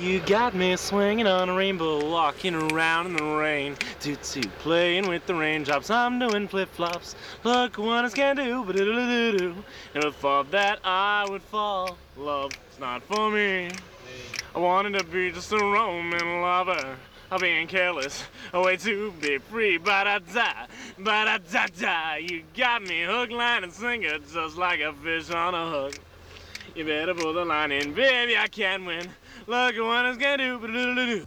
You got me swinging on a rainbow, walking around in the rain. Toot toot, playing with the raindrops. I'm doing flip flops. Look what I can do, but do do do. And that I would fall, love, it's not for me. I wanted to be just a Roman lover. of being careless, a way to be free. Ba da da, ba da da da. You got me hook, line, and sinker, just like a fish on a hook. You better pull the line in, baby. I can win. Look at what it's gonna do.